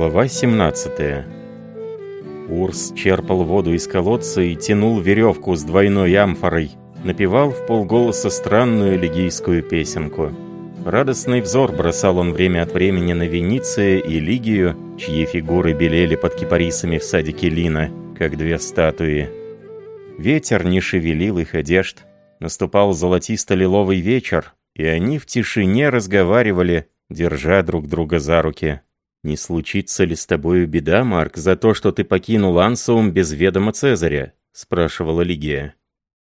Глава 17 Урс черпал воду из колодца и тянул веревку с двойной амфорой, напевал в полголоса странную лигийскую песенку. Радостный взор бросал он время от времени на Вениция и Лигию, чьи фигуры белели под кипарисами в садике Лина, как две статуи. Ветер не шевелил их одежд. Наступал золотисто-лиловый вечер, и они в тишине разговаривали, держа друг друга за руки. «Не случится ли с тобою беда, Марк, за то, что ты покинул Ансаум без ведома Цезаря?» — спрашивала Лигия.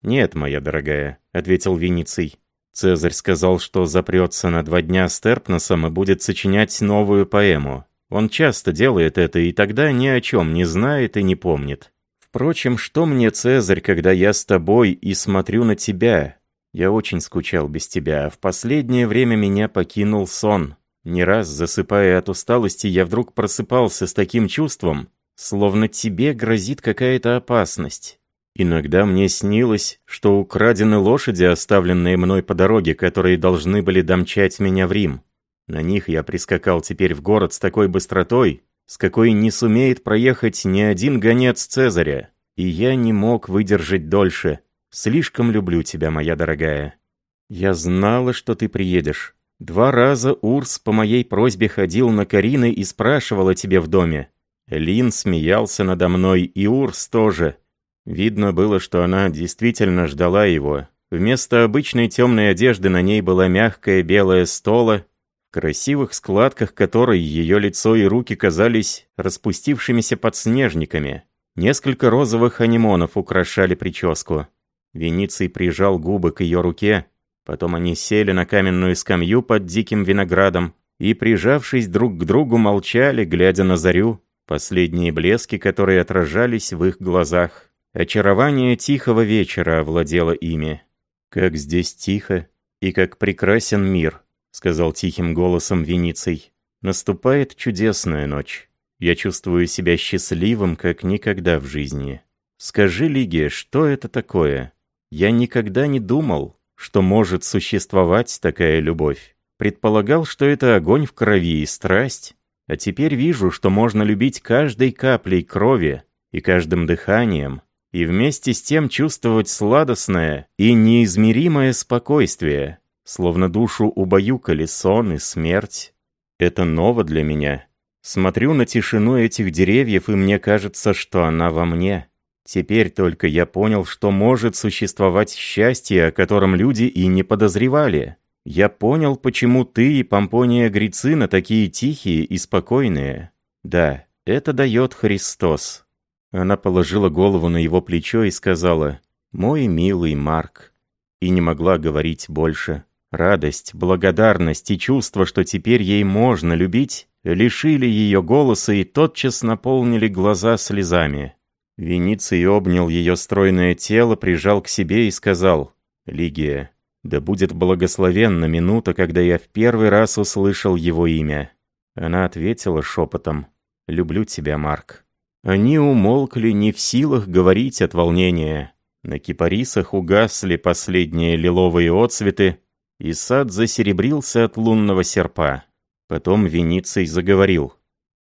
«Нет, моя дорогая», — ответил Вениций. Цезарь сказал, что запрется на два дня с Терпносом и будет сочинять новую поэму. Он часто делает это и тогда ни о чем не знает и не помнит. Впрочем, что мне, Цезарь, когда я с тобой и смотрю на тебя? Я очень скучал без тебя, а в последнее время меня покинул сон. Не раз, засыпая от усталости, я вдруг просыпался с таким чувством, словно тебе грозит какая-то опасность. Иногда мне снилось, что украдены лошади, оставленные мной по дороге, которые должны были домчать меня в Рим. На них я прискакал теперь в город с такой быстротой, с какой не сумеет проехать ни один гонец Цезаря. И я не мог выдержать дольше. Слишком люблю тебя, моя дорогая. Я знала, что ты приедешь. Два раза Урс по моей просьбе ходил на Карины и спрашивал о тебе в доме. Лин смеялся надо мной, и Урс тоже. Видно было, что она действительно ждала его. Вместо обычной темной одежды на ней была мягкая белая стола, в красивых складках которой ее лицо и руки казались распустившимися подснежниками. Несколько розовых анимонов украшали прическу. Вениций прижал губы к ее руке, потом они сели на каменную скамью под диким виноградом и, прижавшись друг к другу, молчали, глядя на зарю, последние блески, которые отражались в их глазах. Очарование тихого вечера овладело ими. «Как здесь тихо и как прекрасен мир», — сказал тихим голосом Вениций. «Наступает чудесная ночь. Я чувствую себя счастливым, как никогда в жизни. Скажи, Лигия, что это такое? Я никогда не думал, что может существовать такая любовь. Предполагал, что это огонь в крови и страсть, а теперь вижу, что можно любить каждой каплей крови и каждым дыханием, и вместе с тем чувствовать сладостное и неизмеримое спокойствие, словно душу убаюкали сон и смерть. Это ново для меня. Смотрю на тишину этих деревьев, и мне кажется, что она во мне. Теперь только я понял, что может существовать счастье, о котором люди и не подозревали. Я понял, почему ты и Помпония Грицина такие тихие и спокойные. Да, это дает Христос. Она положила голову на его плечо и сказала «Мой милый Марк». И не могла говорить больше. Радость, благодарность и чувство, что теперь ей можно любить, лишили ее голоса и тотчас наполнили глаза слезами. Вениций обнял ее стройное тело, прижал к себе и сказал «Лигия, да будет благословенна минута, когда я в первый раз услышал его имя». Она ответила шепотом «Люблю тебя, Марк». Они умолкли не в силах говорить от волнения. На кипарисах угасли последние лиловые отцветы, и сад засеребрился от лунного серпа. Потом Вениций заговорил.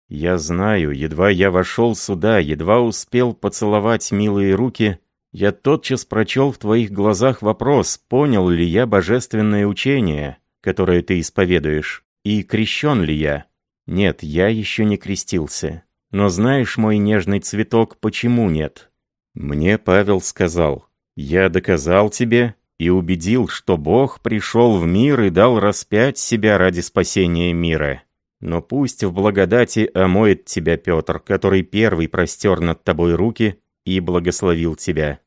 «Я знаю, едва я вошел сюда, едва успел поцеловать милые руки, я тотчас прочел в твоих глазах вопрос, понял ли я божественное учение, которое ты исповедуешь, и крещен ли я. Нет, я еще не крестился. Но знаешь, мой нежный цветок, почему нет? Мне Павел сказал, я доказал тебе и убедил, что Бог пришел в мир и дал распять себя ради спасения мира. Но пусть в благодати омоет тебя Петр, который первый простер над тобой руки и благословил тебя.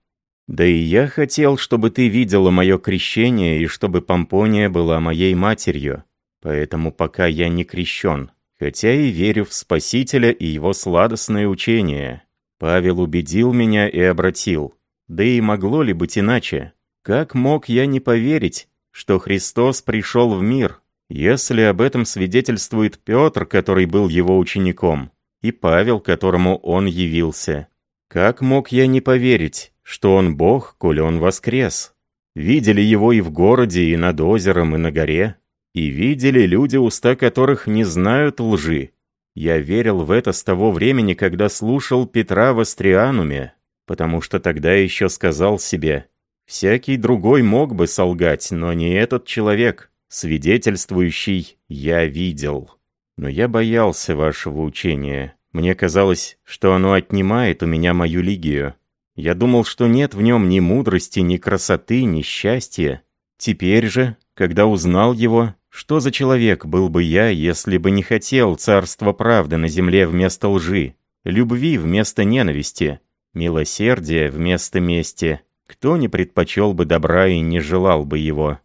Да и я хотел, чтобы ты видела мое крещение и чтобы Помпония была моей матерью. Поэтому пока я не крещен, хотя и верю в Спасителя и его сладостное учение. Павел убедил меня и обратил. Да и могло ли быть иначе? Как мог я не поверить, что Христос пришел в мир, если об этом свидетельствует Петр, который был его учеником, и Павел, которому он явился? Как мог я не поверить, что он Бог, коли он воскрес? Видели его и в городе, и над озером, и на горе. И видели люди, уста которых не знают лжи. Я верил в это с того времени, когда слушал Петра в Астриануме, потому что тогда еще сказал себе, всякий другой мог бы солгать, но не этот человек, свидетельствующий «я видел». Но я боялся вашего учения. Мне казалось, что оно отнимает у меня мою лигию. Я думал, что нет в нем ни мудрости, ни красоты, ни счастья. Теперь же, когда узнал его, что за человек был бы я, если бы не хотел царства правды на земле вместо лжи, любви вместо ненависти, милосердия вместо мести? Кто не предпочел бы добра и не желал бы его?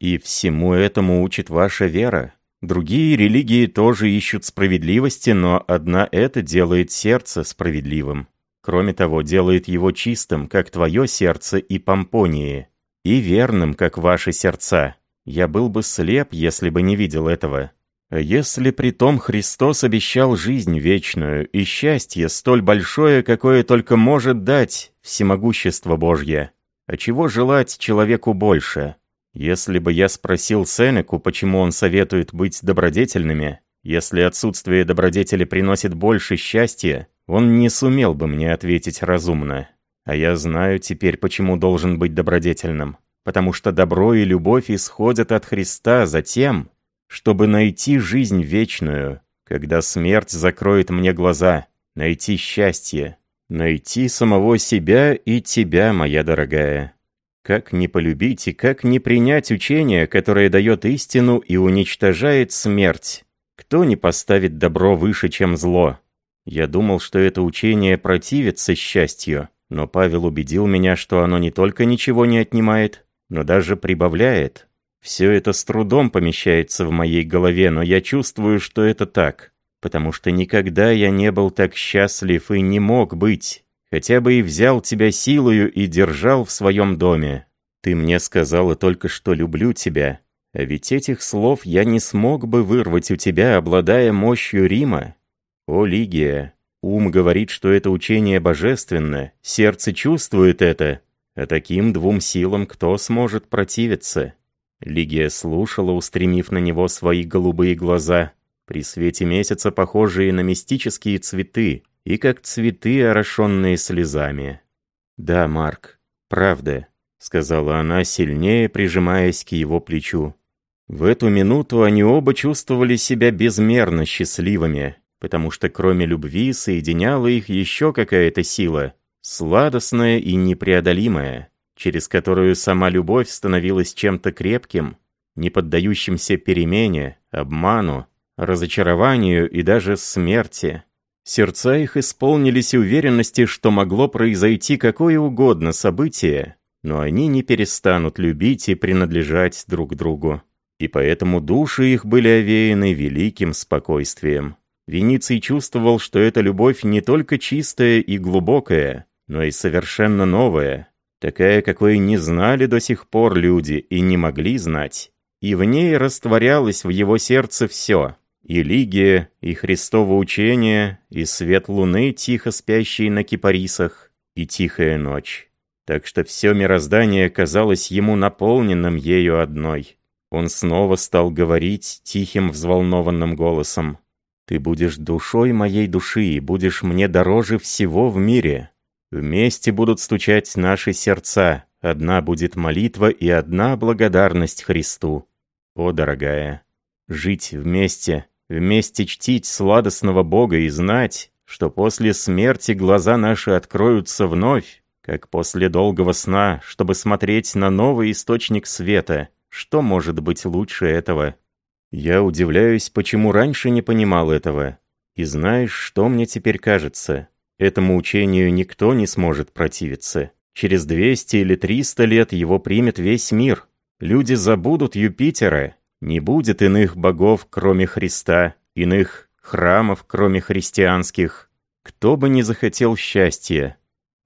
И всему этому учит ваша вера. Другие религии тоже ищут справедливости, но одна это делает сердце справедливым. Кроме того, делает его чистым, как твое сердце и помпонии, и верным, как ваши сердца. Я был бы слеп, если бы не видел этого. Если при том Христос обещал жизнь вечную и счастье столь большое, какое только может дать всемогущество Божье, а чего желать человеку больше? Если бы я спросил Сенеку, почему он советует быть добродетельными, если отсутствие добродетели приносит больше счастья, он не сумел бы мне ответить разумно. А я знаю теперь, почему должен быть добродетельным. Потому что добро и любовь исходят от Христа за тем, чтобы найти жизнь вечную, когда смерть закроет мне глаза, найти счастье, найти самого себя и тебя, моя дорогая. Как не полюбить и как не принять учение, которое дает истину и уничтожает смерть? Кто не поставит добро выше, чем зло? Я думал, что это учение противится счастью, но Павел убедил меня, что оно не только ничего не отнимает, но даже прибавляет. Все это с трудом помещается в моей голове, но я чувствую, что это так, потому что никогда я не был так счастлив и не мог быть, хотя бы и взял тебя силою и держал в своем доме. Ты мне сказала только, что люблю тебя, а ведь этих слов я не смог бы вырвать у тебя, обладая мощью Рима. О, Лигия, ум говорит, что это учение божественно, сердце чувствует это, а таким двум силам кто сможет противиться? Лигия слушала, устремив на него свои голубые глаза, при свете месяца похожие на мистические цветы, и как цветы, орошенные слезами. «Да, Марк, правда», — сказала она, сильнее прижимаясь к его плечу. В эту минуту они оба чувствовали себя безмерно счастливыми, потому что кроме любви соединяла их еще какая-то сила, сладостная и непреодолимая, через которую сама любовь становилась чем-то крепким, не поддающимся перемене, обману, разочарованию и даже смерти. Сердца их исполнились уверенности, что могло произойти какое угодно событие, но они не перестанут любить и принадлежать друг другу. И поэтому души их были овеяны великим спокойствием. Вениций чувствовал, что эта любовь не только чистая и глубокая, но и совершенно новая, такая, какой не знали до сих пор люди и не могли знать. И в ней растворялось в его сердце все и Лигия, и Христово учение, и свет луны, тихо спящий на кипарисах, и тихая ночь. Так что все мироздание казалось ему наполненным ею одной. Он снова стал говорить тихим взволнованным голосом. «Ты будешь душой моей души и будешь мне дороже всего в мире. Вместе будут стучать наши сердца, одна будет молитва и одна благодарность Христу. О, дорогая, жить вместе — Вместе чтить сладостного Бога и знать, что после смерти глаза наши откроются вновь, как после долгого сна, чтобы смотреть на новый источник света. Что может быть лучше этого? Я удивляюсь, почему раньше не понимал этого. И знаешь, что мне теперь кажется? Этому учению никто не сможет противиться. Через 200 или 300 лет его примет весь мир. Люди забудут Юпитера, не будет иных богов, кроме Христа, иных храмов, кроме христианских. Кто бы не захотел счастья.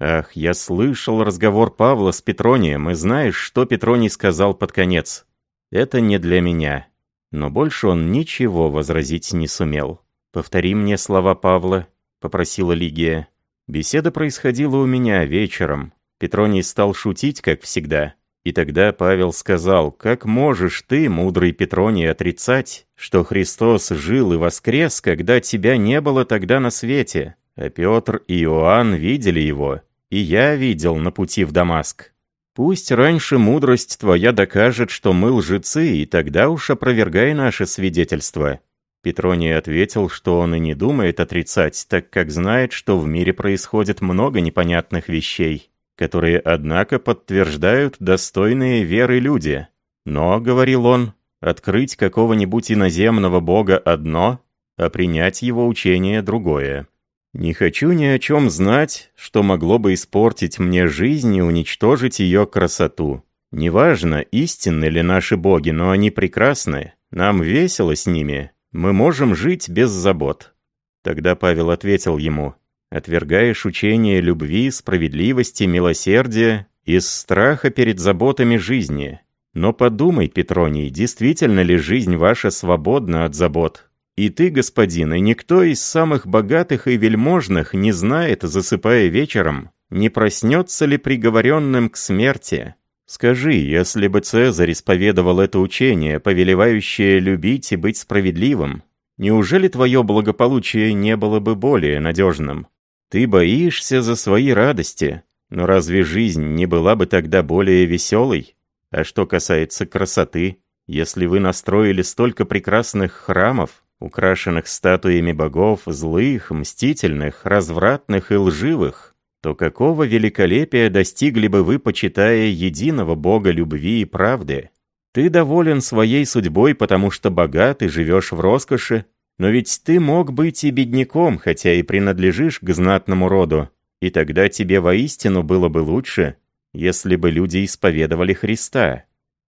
Ах, я слышал разговор Павла с Петронием, и знаешь, что Петроний сказал под конец? Это не для меня. Но больше он ничего возразить не сумел. «Повтори мне слова Павла», — попросила Лигия. Беседа происходила у меня вечером. Петроний стал шутить, как всегда. И тогда Павел сказал, «Как можешь ты, мудрый Петроний, отрицать, что Христос жил и воскрес, когда тебя не было тогда на свете? А Петр и Иоанн видели его, и я видел на пути в Дамаск. Пусть раньше мудрость твоя докажет, что мы лжецы, и тогда уж опровергай наше свидетельство». Петроний ответил, что он и не думает отрицать, так как знает, что в мире происходит много непонятных вещей которые, однако, подтверждают достойные веры люди. Но, говорил он, открыть какого-нибудь иноземного бога одно, а принять его учение другое. Не хочу ни о чем знать, что могло бы испортить мне жизнь и уничтожить ее красоту. Неважно, истинны ли наши боги, но они прекрасны. Нам весело с ними. Мы можем жить без забот. Тогда Павел ответил ему, Отвергаешь учение любви, справедливости, милосердия из страха перед заботами жизни. Но подумай, Петроний, действительно ли жизнь ваша свободна от забот? И ты, господин, и никто из самых богатых и вельможных не знает, засыпая вечером, не проснется ли приговоренным к смерти. Скажи, если бы Цезарь исповедовал это учение, повелевающее любить и быть справедливым, неужели твое благополучие не было бы более надежным? Ты боишься за свои радости, но разве жизнь не была бы тогда более веселой? А что касается красоты, если вы настроили столько прекрасных храмов, украшенных статуями богов, злых, мстительных, развратных и лживых, то какого великолепия достигли бы вы, почитая единого бога любви и правды? Ты доволен своей судьбой, потому что богат и живешь в роскоши, но ведь ты мог быть и бедняком, хотя и принадлежишь к знатному роду, и тогда тебе воистину было бы лучше, если бы люди исповедовали Христа.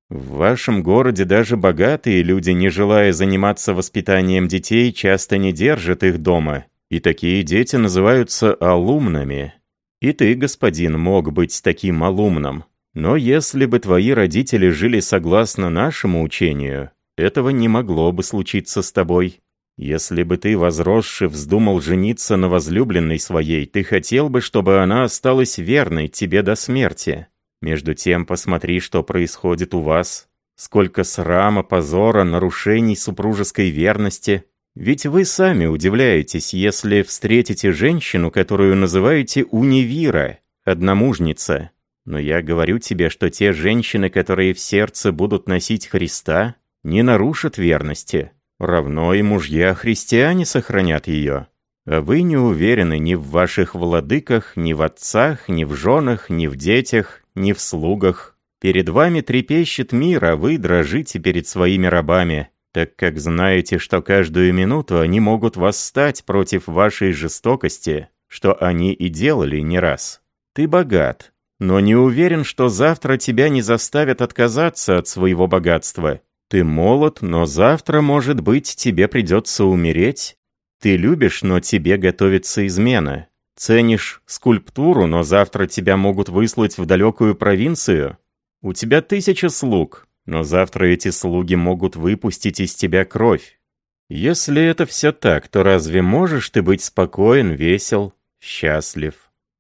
В вашем городе даже богатые люди, не желая заниматься воспитанием детей, часто не держат их дома, и такие дети называются алумнами. И ты, господин, мог быть таким алумном. Но если бы твои родители жили согласно нашему учению, этого не могло бы случиться с тобой. Если бы ты, возросший, вздумал жениться на возлюбленной своей, ты хотел бы, чтобы она осталась верной тебе до смерти. Между тем посмотри, что происходит у вас. Сколько срама, позора, нарушений супружеской верности. Ведь вы сами удивляетесь, если встретите женщину, которую называете унивира, одномужница. Но я говорю тебе, что те женщины, которые в сердце будут носить Христа, не нарушат верности, равно и мужья-христиане сохранят ее. А вы не уверены ни в ваших владыках, ни в отцах, ни в женах, ни в детях, ни в слугах. Перед вами трепещет мир, а вы дрожите перед своими рабами, так как знаете, что каждую минуту они могут восстать против вашей жестокости, что они и делали не раз. Ты богат, но не уверен, что завтра тебя не заставят отказаться от своего богатства ты молод, но завтра, может быть, тебе придется умереть. Ты любишь, но тебе готовится измена. Ценишь скульптуру, но завтра тебя могут выслать в далекую провинцию. У тебя тысяча слуг, но завтра эти слуги могут выпустить из тебя кровь. Если это все так, то разве можешь ты быть спокоен, весел, счастлив?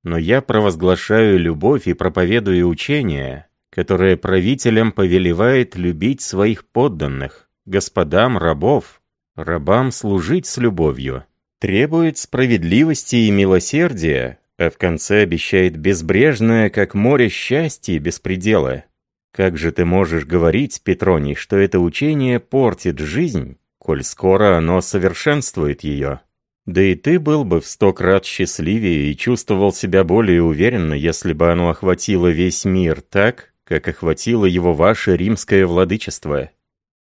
Но я провозглашаю любовь и проповедую учение, которое правителям повелевает любить своих подданных, господам рабов, рабам служить с любовью, требует справедливости и милосердия, а в конце обещает безбрежное, как море, счастье без предела. Как же ты можешь говорить, Петроний, что это учение портит жизнь, коль скоро оно совершенствует ее? Да и ты был бы в сто крат счастливее и чувствовал себя более уверенно, если бы оно охватило весь мир так, как охватило его ваше римское владычество».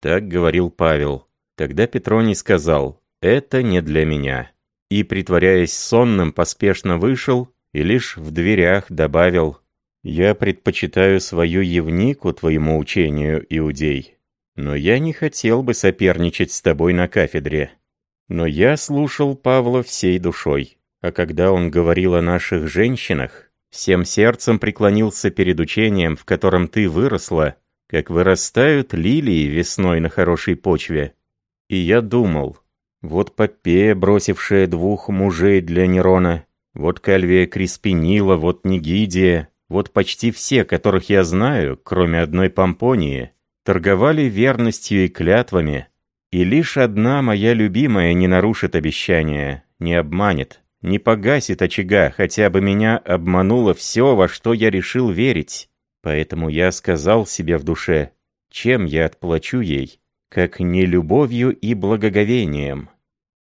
Так говорил Павел. Тогда Петроний сказал, «Это не для меня». И, притворяясь сонным, поспешно вышел и лишь в дверях добавил, «Я предпочитаю свою Евнику твоему учению, Иудей, но я не хотел бы соперничать с тобой на кафедре». Но я слушал Павла всей душой, а когда он говорил о наших женщинах, Всем сердцем преклонился перед учением, в котором ты выросла, как вырастают лилии весной на хорошей почве. И я думал, вот Попея, бросившая двух мужей для Нерона, вот Кальвия Криспинила, вот Нигидия, Вот почти все, которых я знаю, кроме одной Помпонии, торговали верностью и клятвами, и лишь одна моя любимая не нарушит обещания, не обманет, не погасит очага, хотя бы меня обмануло все, во что я решил верить. Поэтому я сказал себе в душе, чем я отплачу ей, как не любовью и благоговением.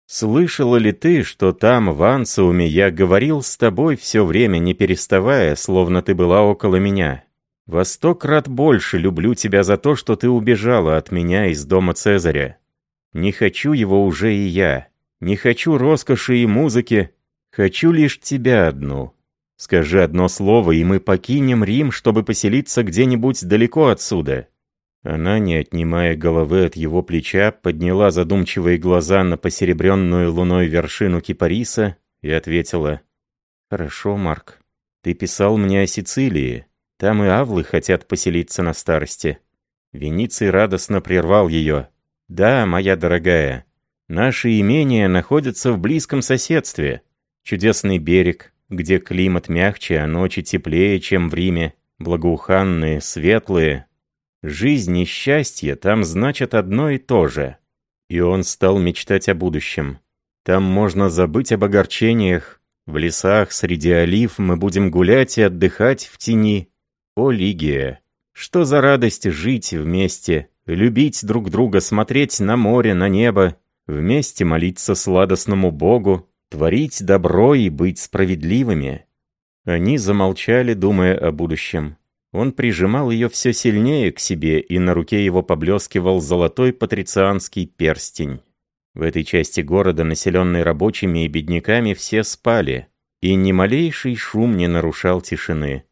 Слышала ли ты, что там, в Ансууме, я говорил с тобой все время, не переставая, словно ты была около меня? Во сто крат больше люблю тебя за то, что ты убежала от меня из дома Цезаря. Не хочу его уже и я. Не хочу роскоши и музыки. Хочу лишь тебя одну. Скажи одно слово, и мы покинем Рим, чтобы поселиться где-нибудь далеко отсюда». Она, не отнимая головы от его плеча, подняла задумчивые глаза на посеребренную луной вершину Кипариса и ответила. «Хорошо, Марк. Ты писал мне о Сицилии. Там и авлы хотят поселиться на старости». Вениций радостно прервал ее. «Да, моя дорогая, наши имения находятся в близком соседстве. Чудесный берег, где климат мягче, а ночи теплее, чем в Риме, благоуханные, светлые, Жизнь и счастье там значат одно и то же. И он стал мечтать о будущем. Там можно забыть об огорчениях. В лесах среди олив мы будем гулять и отдыхать в тени. О, Лигия! Что за радость жить вместе, любить друг друга, смотреть на море, на небо, вместе молиться сладостному Богу, творить добро и быть справедливыми. Они замолчали, думая о будущем. Он прижимал ее все сильнее к себе, и на руке его поблескивал золотой патрицианский перстень. В этой части города, населенной рабочими и бедняками, все спали, и ни малейший шум не нарушал тишины.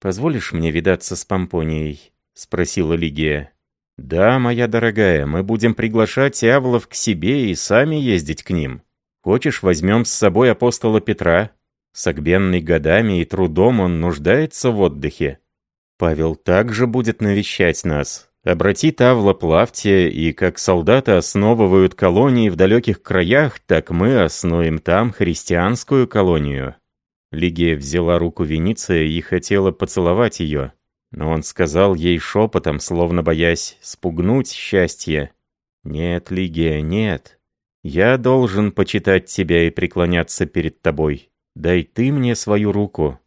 «Позволишь мне видаться с Помпонией?» — спросила Лигия. «Да, моя дорогая, мы будем приглашать Авлов к себе и сами ездить к ним. Хочешь, возьмем с собой апостола Петра? Согбенный годами и трудом он нуждается в отдыхе. Павел также будет навещать нас. Обрати Тавла Плавтия, и как солдаты основывают колонии в далеких краях, так мы основим там христианскую колонию». Лигия взяла руку Вениция и хотела поцеловать ее, но он сказал ей шепотом, словно боясь спугнуть счастье. «Нет, Лигия, нет. Я должен почитать тебя и преклоняться перед тобой. Дай ты мне свою руку.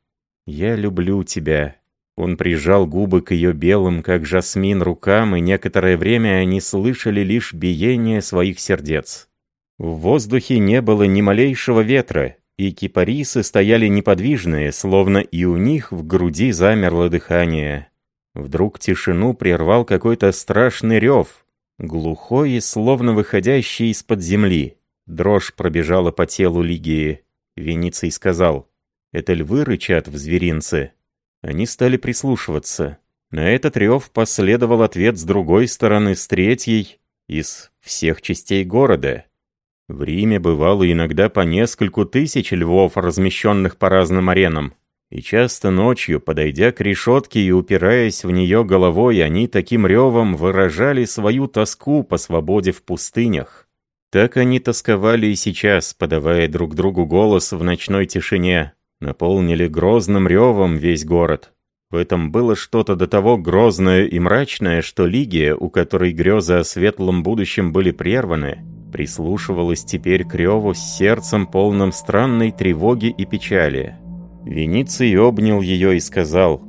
Я люблю тебя, он прижал губы к ее белым, как жасмин, рукам, и некоторое время они слышали лишь биение своих сердец. В воздухе не было ни малейшего ветра, и кипарисы стояли неподвижные, словно и у них в груди замерло дыхание. Вдруг тишину прервал какой-то страшный рев, глухой словно выходящий из-под земли. Дрожь пробежала по телу Лигии. Вениций сказал, «Это львы рычат в зверинце». Они стали прислушиваться. На этот рев последовал ответ с другой стороны, с третьей, из всех частей города. В Риме бывало иногда по нескольку тысяч львов, размещенных по разным аренам. И часто ночью, подойдя к решетке и упираясь в нее головой, они таким ревом выражали свою тоску по свободе в пустынях. Так они тосковали и сейчас, подавая друг другу голос в ночной тишине, наполнили грозным ревом весь город. В этом было что-то до того грозное и мрачное, что Лигия, у которой грезы о светлом будущем были прерваны, прислушивалась теперь к реву с сердцем полным странной тревоги и печали. Вениций обнял ее и сказал,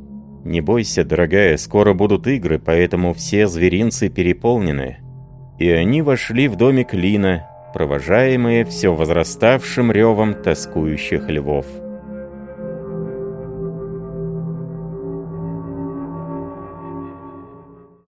«Не бойся, дорогая, скоро будут игры, поэтому все зверинцы переполнены». И они вошли в домик Лина, провожаемые все возраставшим ревом тоскующих львов.